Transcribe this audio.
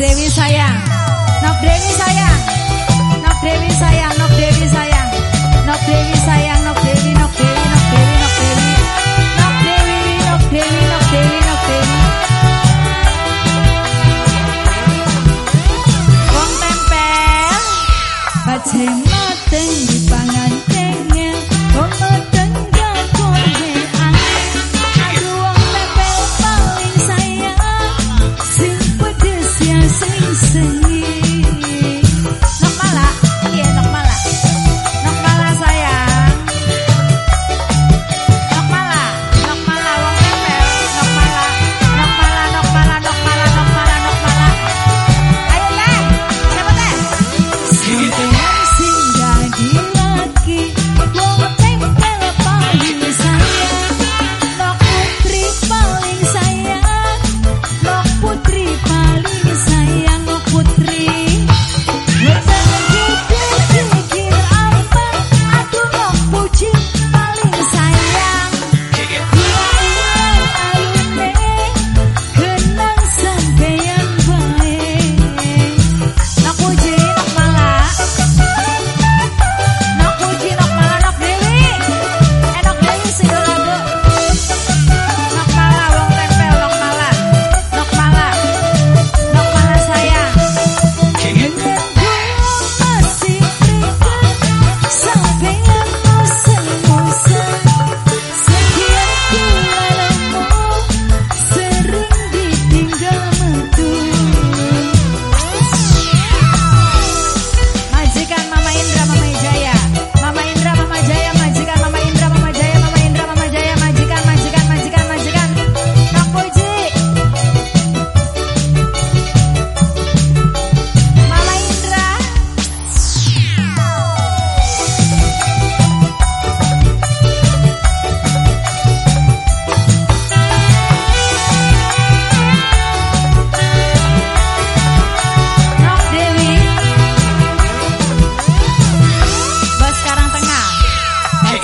devi ensaiar, não devi ensaiar, não devi ensaiar, não devi ensaiar, não devi nok não devi, não devi, não devi, não devi, não devi, não devi, não devi, não devi. Wong tempel, bajai mateng dipangan